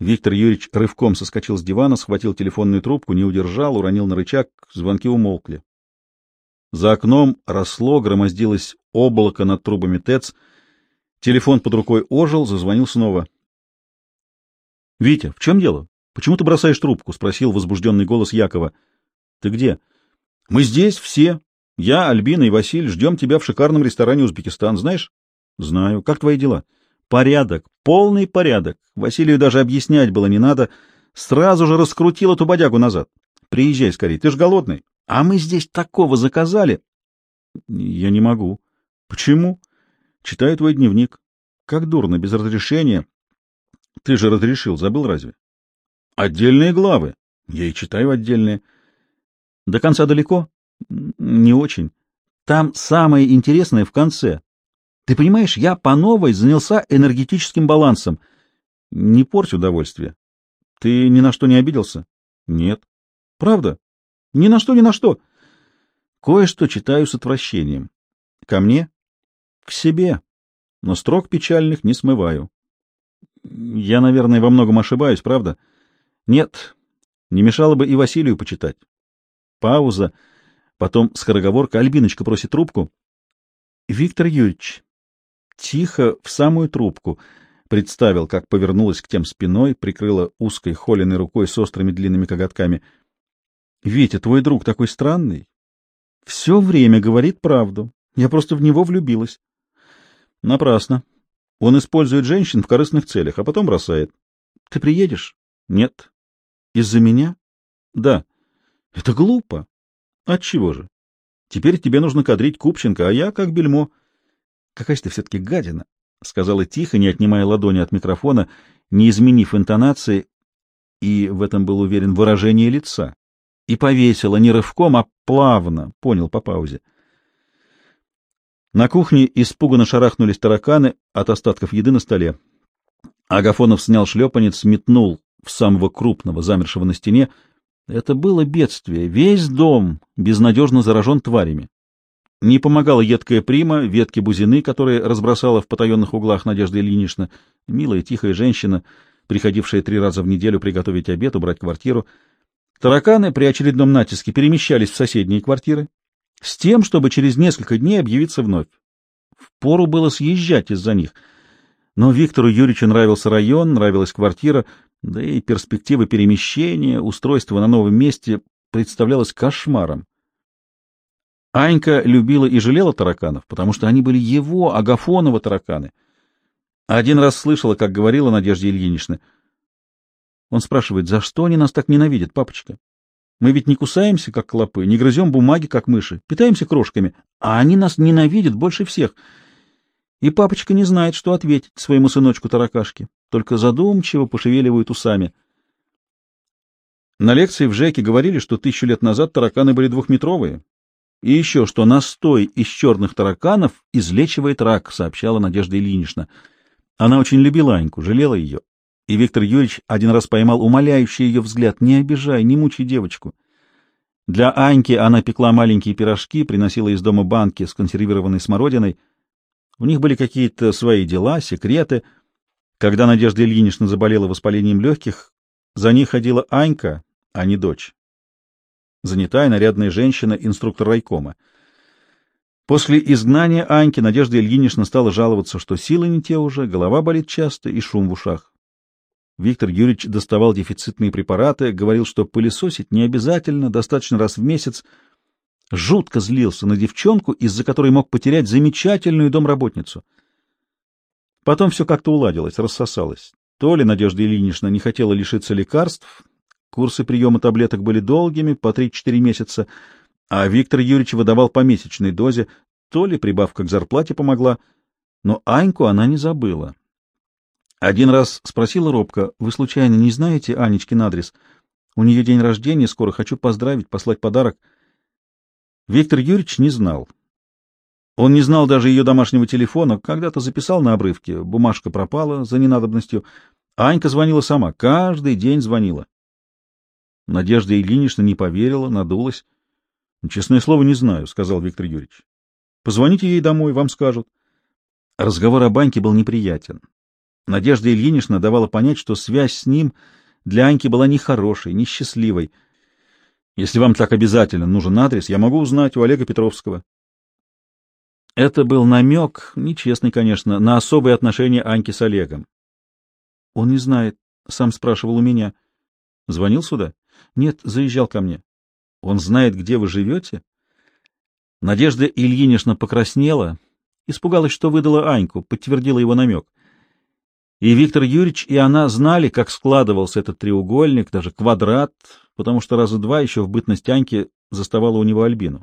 Виктор Юрьевич рывком соскочил с дивана, схватил телефонную трубку, не удержал, уронил на рычаг, звонки умолкли. За окном росло, громоздилось облако над трубами ТЭЦ. Телефон под рукой ожил, зазвонил снова. — Витя, в чем дело? Почему ты бросаешь трубку? — спросил возбужденный голос Якова. — Ты где? — Мы здесь все. Я, Альбина и Василий ждем тебя в шикарном ресторане «Узбекистан». Знаешь? — Знаю. Как твои дела? — Порядок. Полный порядок. Василию даже объяснять было не надо. Сразу же раскрутил эту бодягу назад. Приезжай скорее, ты ж голодный. А мы здесь такого заказали. — Я не могу. — Почему? — Читаю твой дневник. — Как дурно, без разрешения. — Ты же разрешил, забыл разве? — Отдельные главы. Я и читаю отдельные. — До конца далеко? — Не очень. Там самое интересное в конце. Ты понимаешь, я по новой занялся энергетическим балансом. Не порть удовольствие. Ты ни на что не обиделся? Нет. Правда? Ни на что, ни на что. Кое-что читаю с отвращением. Ко мне? К себе. Но строк печальных не смываю. Я, наверное, во многом ошибаюсь, правда? Нет. Не мешало бы и Василию почитать. Пауза. Потом скороговорка. Альбиночка просит трубку. Виктор Юрьевич. Тихо, в самую трубку. Представил, как повернулась к тем спиной, прикрыла узкой холеной рукой с острыми длинными коготками —— Витя, твой друг такой странный. Все время говорит правду. Я просто в него влюбилась. — Напрасно. Он использует женщин в корыстных целях, а потом бросает. — Ты приедешь? — Нет. — Из-за меня? — Да. — Это глупо. — Отчего же? Теперь тебе нужно кадрить Купченко, а я как бельмо. — Какая же ты все-таки гадина, — сказала тихо, не отнимая ладони от микрофона, не изменив интонации, и в этом был уверен выражение лица и повесила не рывком, а плавно, понял по паузе. На кухне испуганно шарахнулись тараканы от остатков еды на столе. Агафонов снял шлепанец, метнул в самого крупного, замершего на стене. Это было бедствие. Весь дом безнадежно заражен тварями. Не помогала едкая прима, ветки бузины, которые разбросала в потаенных углах Надежда Ильинична, милая тихая женщина, приходившая три раза в неделю приготовить обед, убрать квартиру — Тараканы при очередном натиске перемещались в соседние квартиры с тем, чтобы через несколько дней объявиться вновь. Впору было съезжать из-за них. Но Виктору Юрьевичу нравился район, нравилась квартира, да и перспектива перемещения, устройства на новом месте представлялась кошмаром. Анька любила и жалела тараканов, потому что они были его, Агафонова тараканы. Один раз слышала, как говорила Надежда Ильинична — он спрашивает, за что они нас так ненавидят, папочка? Мы ведь не кусаемся, как клопы, не грызем бумаги, как мыши, питаемся крошками, а они нас ненавидят больше всех. И папочка не знает, что ответить своему сыночку-таракашке, только задумчиво пошевеливает усами. На лекции в ЖЭКе говорили, что тысячу лет назад тараканы были двухметровые, и еще, что настой из черных тараканов излечивает рак, сообщала Надежда Ильинична. Она очень любила Аньку, жалела ее и Виктор Юрьевич один раз поймал умоляющий ее взгляд «Не обижай, не мучай девочку». Для Аньки она пекла маленькие пирожки, приносила из дома банки с консервированной смородиной. У них были какие-то свои дела, секреты. Когда Надежда Ильинична заболела воспалением легких, за ней ходила Анька, а не дочь. Занятая нарядная женщина, инструктор райкома. После изгнания Аньки Надежда Ильинична стала жаловаться, что силы не те уже, голова болит часто и шум в ушах. Виктор Юрьевич доставал дефицитные препараты, говорил, что пылесосить не обязательно, достаточно раз в месяц. Жутко злился на девчонку, из-за которой мог потерять замечательную домработницу. Потом все как-то уладилось, рассосалось. То ли Надежда Ильинична не хотела лишиться лекарств, курсы приема таблеток были долгими, по 3-4 месяца, а Виктор Юрьевич выдавал по месячной дозе, то ли прибавка к зарплате помогла, но Аньку она не забыла. Один раз спросила робко, вы случайно не знаете Анечкин адрес? У нее день рождения, скоро хочу поздравить, послать подарок. Виктор Юрьевич не знал. Он не знал даже ее домашнего телефона, когда-то записал на обрывке, бумажка пропала за ненадобностью. Анька звонила сама, каждый день звонила. Надежда Ильинична не поверила, надулась. — Честное слово, не знаю, — сказал Виктор Юрьевич. — Позвоните ей домой, вам скажут. Разговор о банке был неприятен. Надежда Ильинична давала понять, что связь с ним для Аньки была нехорошей, несчастливой. Если вам так обязательно нужен адрес, я могу узнать у Олега Петровского. Это был намек, нечестный, конечно, на особые отношения Аньки с Олегом. Он не знает, сам спрашивал у меня. Звонил сюда? Нет, заезжал ко мне. Он знает, где вы живете? Надежда Ильинична покраснела, испугалась, что выдала Аньку, подтвердила его намек. И Виктор Юрьевич, и она знали, как складывался этот треугольник, даже квадрат, потому что раза два еще в бытность Аньки заставала у него Альбину.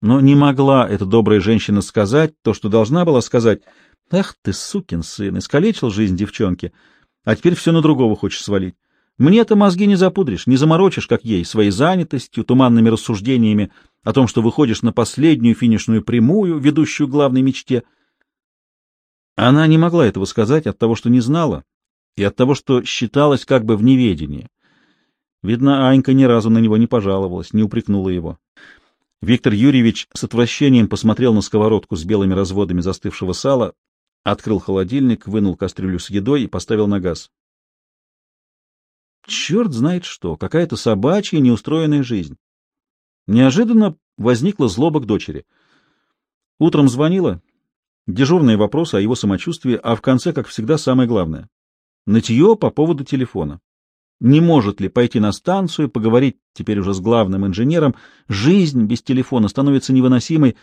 Но не могла эта добрая женщина сказать то, что должна была сказать. «Ах ты, сукин сын, искалечил жизнь девчонки, а теперь все на другого хочешь свалить. Мне-то мозги не запудришь, не заморочишь, как ей, своей занятостью, туманными рассуждениями о том, что выходишь на последнюю финишную прямую, ведущую к главной мечте». Она не могла этого сказать от того, что не знала, и от того, что считалась как бы в неведении. Видно, Анька ни разу на него не пожаловалась, не упрекнула его. Виктор Юрьевич с отвращением посмотрел на сковородку с белыми разводами застывшего сала, открыл холодильник, вынул кастрюлю с едой и поставил на газ. Черт знает что, какая-то собачья неустроенная жизнь. Неожиданно возникла злоба к дочери. Утром звонила, дежурные вопросы о его самочувствии, а в конце, как всегда, самое главное — нытье по поводу телефона не может ли пойти на станцию, поговорить теперь уже с главным инженером. Жизнь без телефона становится невыносимой.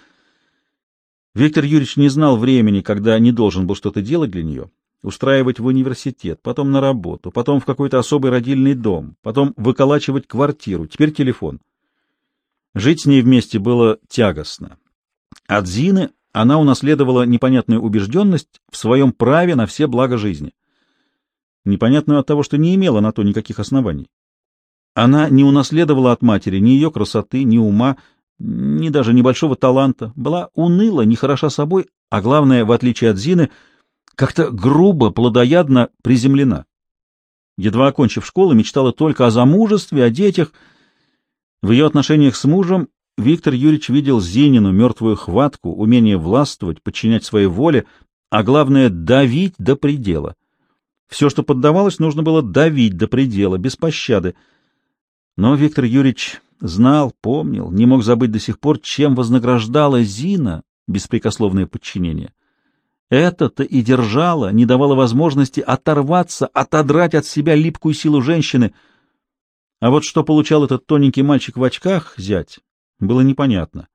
Виктор Юрьевич не знал времени, когда не должен был что-то делать для нее. Устраивать в университет, потом на работу, потом в какой-то особый родильный дом, потом выколачивать квартиру, теперь телефон. Жить с ней вместе было тягостно. От Зины она унаследовала непонятную убежденность в своем праве на все блага жизни непонятную от того, что не имела на то никаких оснований. Она не унаследовала от матери ни ее красоты, ни ума, ни даже небольшого таланта, была уныла, нехороша собой, а главное, в отличие от Зины, как-то грубо, плодоядно приземлена. Едва окончив школу, мечтала только о замужестве, о детях. В ее отношениях с мужем Виктор Юрьевич видел Зинину мертвую хватку, умение властвовать, подчинять своей воле, а главное — давить до предела — все, что поддавалось, нужно было давить до предела, без пощады. Но Виктор Юрьевич знал, помнил, не мог забыть до сих пор, чем вознаграждала Зина беспрекословное подчинение. Это-то и держало, не давало возможности оторваться, отодрать от себя липкую силу женщины. А вот что получал этот тоненький мальчик в очках, зять, было непонятно.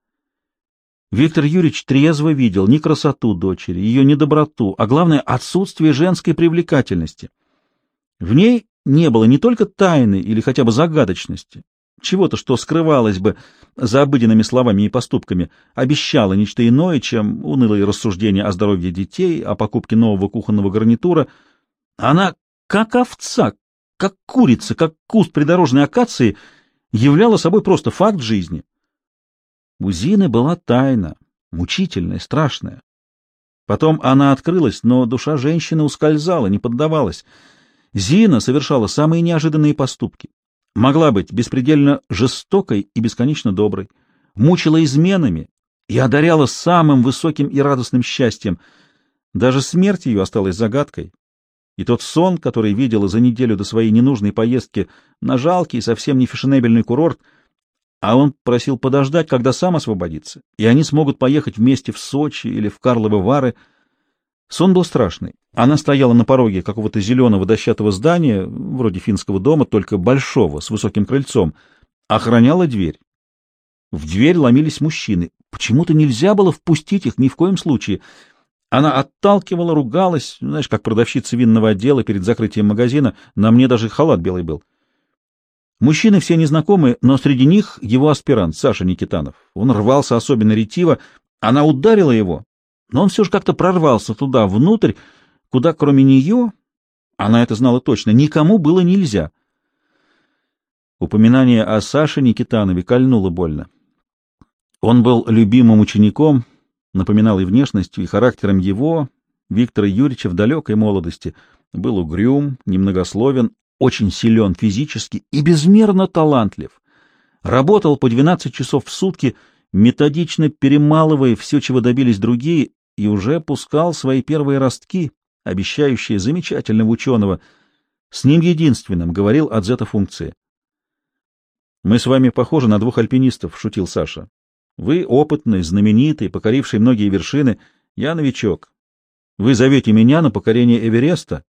Виктор Юрьевич трезво видел не красоту дочери, ее недоброту, а главное — отсутствие женской привлекательности. В ней не было не только тайны или хотя бы загадочности, чего-то, что скрывалось бы за обыденными словами и поступками, обещало нечто иное, чем унылые рассуждения о здоровье детей, о покупке нового кухонного гарнитура. Она, как овца, как курица, как куст придорожной акации, являла собой просто факт жизни. У Зины была тайна, мучительная, страшная. Потом она открылась, но душа женщины ускользала, не поддавалась. Зина совершала самые неожиданные поступки. Могла быть беспредельно жестокой и бесконечно доброй, мучила изменами и одаряла самым высоким и радостным счастьем. Даже смерть ее осталась загадкой. И тот сон, который видела за неделю до своей ненужной поездки на жалкий, совсем не фешенебельный курорт — а он просил подождать, когда сам освободится, и они смогут поехать вместе в Сочи или в Карловы Вары. Сон был страшный. Она стояла на пороге какого-то зеленого дощатого здания, вроде финского дома, только большого, с высоким крыльцом, охраняла дверь. В дверь ломились мужчины. Почему-то нельзя было впустить их ни в коем случае. Она отталкивала, ругалась, знаешь, как продавщица винного отдела перед закрытием магазина, на мне даже халат белый был. Мужчины все незнакомые, но среди них его аспирант Саша Никитанов. Он рвался особенно ретиво, она ударила его, но он все же как-то прорвался туда, внутрь, куда кроме нее, она это знала точно, никому было нельзя. Упоминание о Саше Никитанове кольнуло больно. Он был любимым учеником, напоминал и внешностью, и характером его, Виктора Юрьевича в далекой молодости, был угрюм, немногословен, очень силен физически и безмерно талантлив. Работал по 12 часов в сутки, методично перемалывая все, чего добились другие, и уже пускал свои первые ростки, обещающее замечательного ученого. С ним единственным говорил о дзета-функции. «Мы с вами похожи на двух альпинистов», — шутил Саша. «Вы опытный, знаменитый, покоривший многие вершины. Я новичок. Вы зовете меня на покорение Эвереста?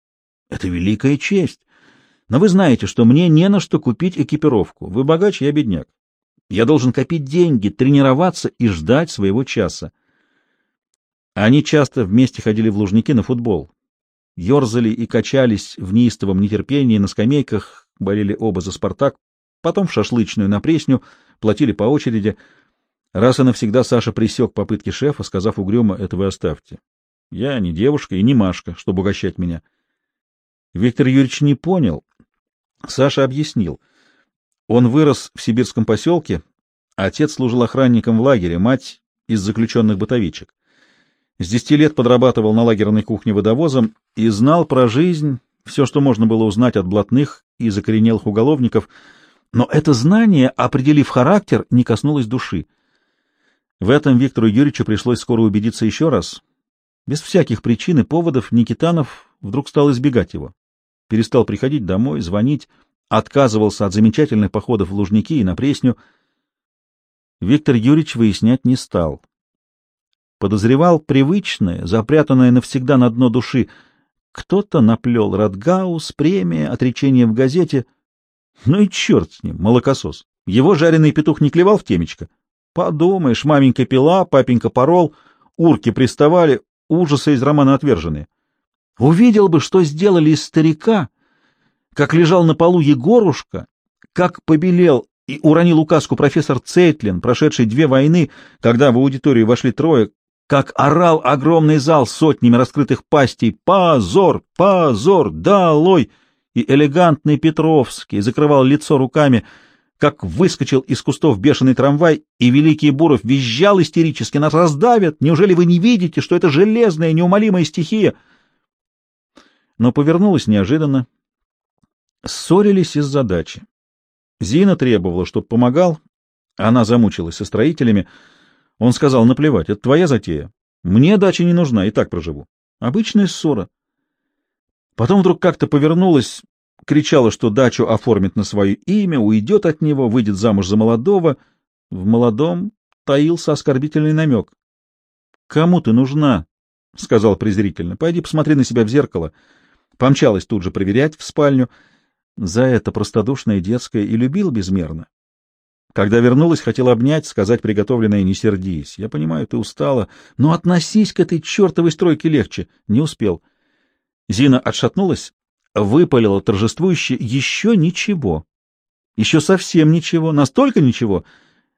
Это великая честь. Но вы знаете, что мне не на что купить экипировку. Вы богач, я бедняк. Я должен копить деньги, тренироваться и ждать своего часа. Они часто вместе ходили в Лужники на футбол. Ёрзали и качались в неистовом нетерпении на скамейках, болели оба за «Спартак», потом в шашлычную на Пресню, платили по очереди. Раз и навсегда Саша пресек попытки шефа, сказав угрюмо, это вы оставьте. Я не девушка и не Машка, чтобы угощать меня. Виктор Юрьевич не понял. Саша объяснил — он вырос в сибирском поселке, отец служил охранником в лагере, мать — из заключенных бытовичек. С десяти лет подрабатывал на лагерной кухне водовозом и знал про жизнь все, что можно было узнать от блатных и закоренелых уголовников, но это знание, определив характер, не коснулось души. В этом Виктору Юрьевичу пришлось скоро убедиться еще раз. Без всяких причин и поводов Никитанов вдруг стал избегать его. Перестал приходить домой, звонить, отказывался от замечательных походов в Лужники и на Пресню. Виктор Юрьевич выяснять не стал. Подозревал привычное, запрятанное навсегда на дно души. Кто-то наплел Радгаус, премия, отречение в газете. Ну и черт с ним, молокосос. Его жареный петух не клевал в темечко. Подумаешь, маменька пила, папенька порол, урки приставали, ужасы из романа отверженные. Увидел бы, что сделали из старика — как лежал на полу Егорушка, как побелел и уронил указку профессор Цейтлин, прошедший две войны, когда в аудиторию вошли трое, как орал огромный зал сотнями раскрытых пастей «Позор! Позор! Долой!» и элегантный Петровский закрывал лицо руками, как выскочил из кустов бешеный трамвай, и великий Буров визжал истерически, нас раздавят, неужели вы не видите, что это железная, неумолимая стихия? Но повернулась неожиданно, Ссорились из-за дачи. Зина требовала, чтобы помогал, она замучилась со строителями. Он сказал, наплевать, это твоя затея. Мне дача не нужна, и так проживу. Обычная ссора. Потом вдруг как-то повернулась, кричала, что дачу оформит на свое имя, уйдет от него, выйдет замуж за молодого. В молодом таился оскорбительный намек. — Кому ты нужна? — сказал презрительно. — Пойди посмотри на себя в зеркало. Помчалась тут же проверять в спальню — за это простодушное детское и любил безмерно. Когда вернулась, хотел обнять, сказать приготовленное «не сердись». Я понимаю, ты устала, но относись к этой чертовой стройке легче. Не успел. Зина отшатнулась, выпалила торжествующе «еще ничего». Еще совсем ничего, настолько ничего,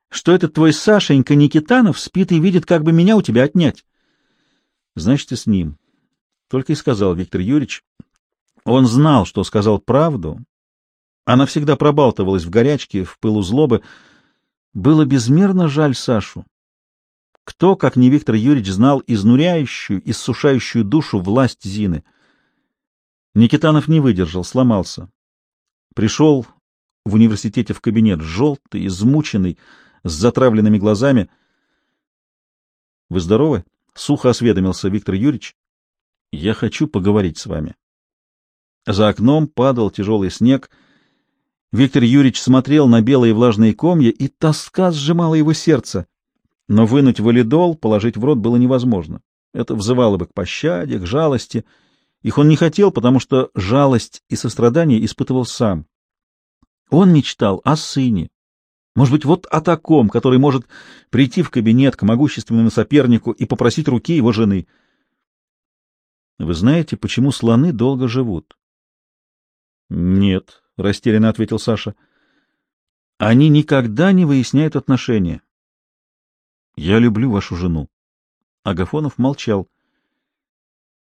что этот твой Сашенька Никитанов спит и видит, как бы меня у тебя отнять. Значит, и с ним. Только и сказал Виктор Юрьевич, он знал, что сказал правду. Она всегда пробалтывалась в горячке, в пылу злобы. Было безмерно жаль Сашу. Кто, как не Виктор Юрьевич, знал изнуряющую, иссушающую душу власть Зины? Никитанов не выдержал, сломался. Пришел в университете в кабинет, желтый, измученный, с затравленными глазами. — Вы здоровы? — сухо осведомился Виктор Юрьевич. — Я хочу поговорить с вами. За окном падал тяжелый снег. Виктор Юрьевич смотрел на белые влажные комья, и тоска сжимала его сердце. Но вынуть валидол, положить в рот было невозможно. Это взывало бы к пощаде, к жалости. Их он не хотел, потому что жалость и сострадание испытывал сам. Он мечтал о сыне. Может быть, вот о таком, который может прийти в кабинет к могущественному сопернику и попросить руки его жены. Вы знаете, почему слоны долго живут? Нет, растерянно ответил Саша. Они никогда не выясняют отношения. Я люблю вашу жену. Агафонов молчал.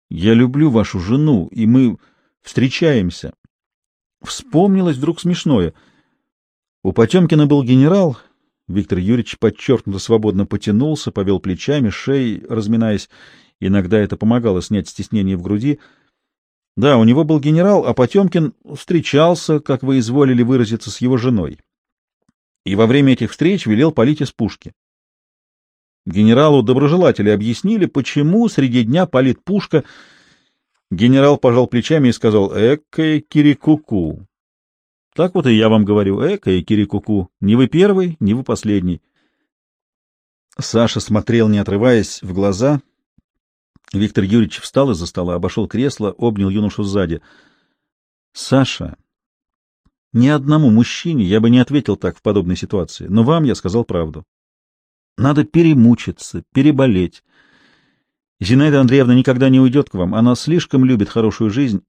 Я люблю вашу жену, и мы встречаемся. Вспомнилось вдруг смешное. У Потемкина был генерал. Виктор Юрьевич подчеркнуто свободно потянулся, повел плечами, шеей, разминаясь. Иногда это помогало снять стеснение в груди — да, у него был генерал, а Потемкин встречался, как вы изволили выразиться, с его женой. И во время этих встреч велел палить из пушки. Генералу доброжелатели объяснили, почему среди дня палит пушка, Генерал пожал плечами и сказал «Экая кирикуку». Так вот и я вам говорю, экая кирикуку. Не вы первый, не вы последний. Саша смотрел, не отрываясь, в глаза. Виктор Юрьевич встал из-за стола, обошел кресло, обнял юношу сзади. — Саша, ни одному мужчине я бы не ответил так в подобной ситуации, но вам я сказал правду. Надо перемучиться, переболеть. Зинаида Андреевна никогда не уйдет к вам, она слишком любит хорошую жизнь,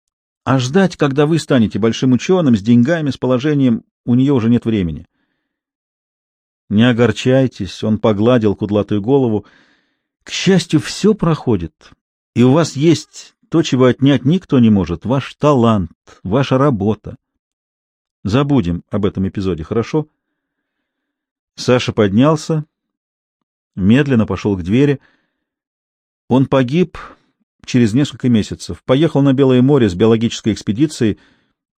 а ждать, когда вы станете большим ученым, с деньгами, с положением, у нее уже нет времени. Не огорчайтесь, он погладил кудлатую голову. К счастью, все проходит, и у вас есть то, чего отнять никто не может, ваш талант, ваша работа. Забудем об этом эпизоде, хорошо? Саша поднялся, медленно пошел к двери. Он погиб через несколько месяцев, поехал на Белое море с биологической экспедицией,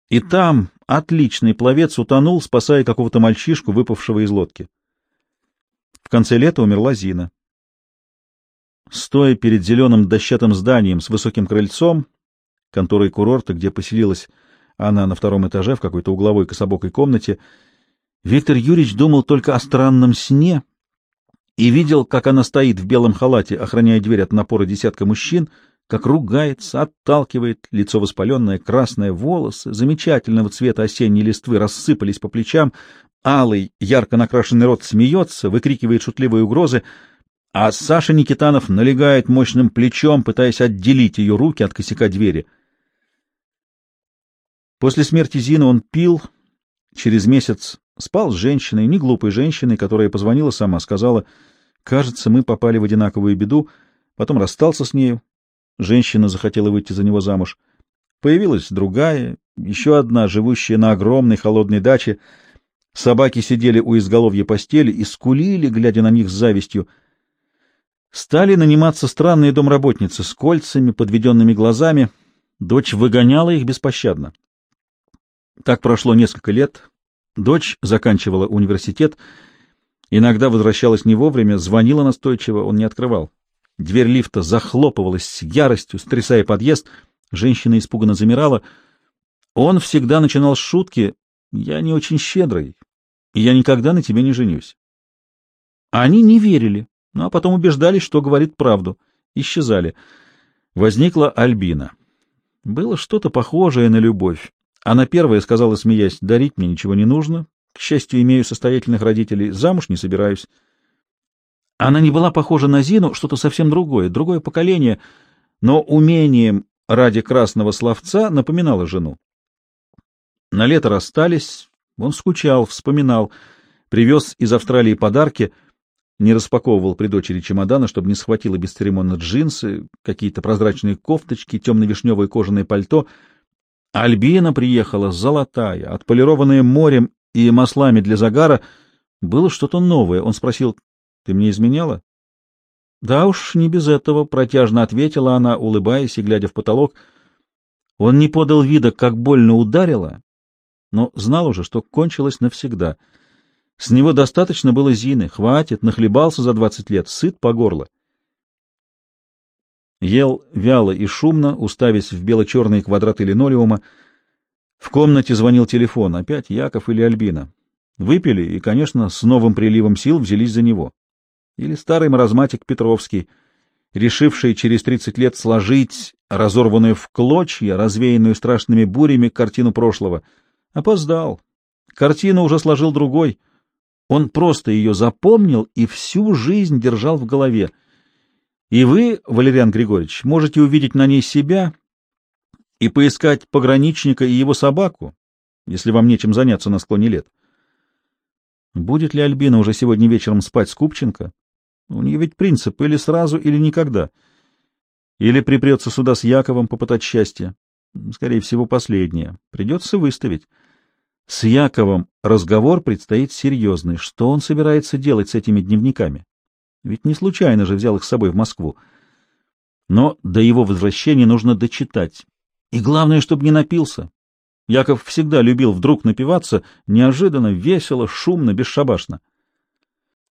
и там отличный пловец утонул, спасая какого-то мальчишку, выпавшего из лодки. В конце лета умерла Зина. Стоя перед зеленым дощатым зданием с высоким крыльцом, конторой курорта, где поселилась она на втором этаже в какой-то угловой кособокой комнате, Виктор Юрьевич думал только о странном сне и видел, как она стоит в белом халате, охраняя дверь от напора десятка мужчин, как ругается, отталкивает, лицо воспаленное, красное, волосы, замечательного цвета осенней листвы рассыпались по плечам, алый, ярко накрашенный рот смеется, выкрикивает шутливые угрозы, а Саша Никитанов налегает мощным плечом, пытаясь отделить ее руки от косяка двери. После смерти Зины он пил, через месяц спал с женщиной, не глупой женщиной, которая позвонила сама, сказала, «Кажется, мы попали в одинаковую беду», потом расстался с нею, Женщина захотела выйти за него замуж. Появилась другая, еще одна, живущая на огромной холодной даче. Собаки сидели у изголовья постели и скулили, глядя на них с завистью. Стали наниматься странные домработницы с кольцами, подведенными глазами. Дочь выгоняла их беспощадно. Так прошло несколько лет. Дочь заканчивала университет, иногда возвращалась не вовремя, звонила настойчиво, он не открывал. Дверь лифта захлопывалась с яростью, стрясая подъезд. Женщина испуганно замирала. Он всегда начинал с шутки «Я не очень щедрый, и я никогда на тебе не женюсь». Они не верили, ну а потом убеждались, что говорит правду. Исчезали. Возникла Альбина. Было что-то похожее на любовь. Она первая сказала, смеясь, «Дарить мне ничего не нужно. К счастью, имею состоятельных родителей. Замуж не собираюсь». Она не была похожа на Зину, что-то совсем другое, другое поколение, но умением ради красного словца напоминала жену. На лето расстались, он скучал, вспоминал, привез из Австралии подарки, не распаковывал при дочери чемодана, чтобы не схватила бесцеремонно джинсы, какие-то прозрачные кофточки, темно-вишневое кожаное пальто. Альбина приехала золотая, отполированная морем и маслами для загара. Было что-то новое. Он спросил, ты мне изменяла? Да уж, не без этого, протяжно ответила она, улыбаясь и глядя в потолок. Он не подал вида, как больно ударила, но знал уже, что кончилось навсегда. С него достаточно было Зины, хватит, нахлебался за двадцать лет, сыт по горло. Ел вяло и шумно, уставясь в бело-черные квадраты линолеума. В комнате звонил телефон, опять Яков или Альбина. Выпили и, конечно, с новым приливом сил взялись за него или старый маразматик Петровский, решивший через тридцать лет сложить разорванную в клочья, развеянную страшными бурями картину прошлого. Опоздал. Картину уже сложил другой. Он просто ее запомнил и всю жизнь держал в голове. И вы, Валериан Григорьевич, можете увидеть на ней себя и поискать пограничника и его собаку, если вам нечем заняться на склоне лет. Будет ли Альбина уже сегодня вечером спать с Купченко? У нее ведь принцип или сразу, или никогда. Или припрется сюда с Яковом попытать счастье. Скорее всего, последнее. Придется выставить. С Яковом разговор предстоит серьезный. Что он собирается делать с этими дневниками? Ведь не случайно же взял их с собой в Москву. Но до его возвращения нужно дочитать. И главное, чтобы не напился. Яков всегда любил вдруг напиваться, неожиданно, весело, шумно, бесшабашно.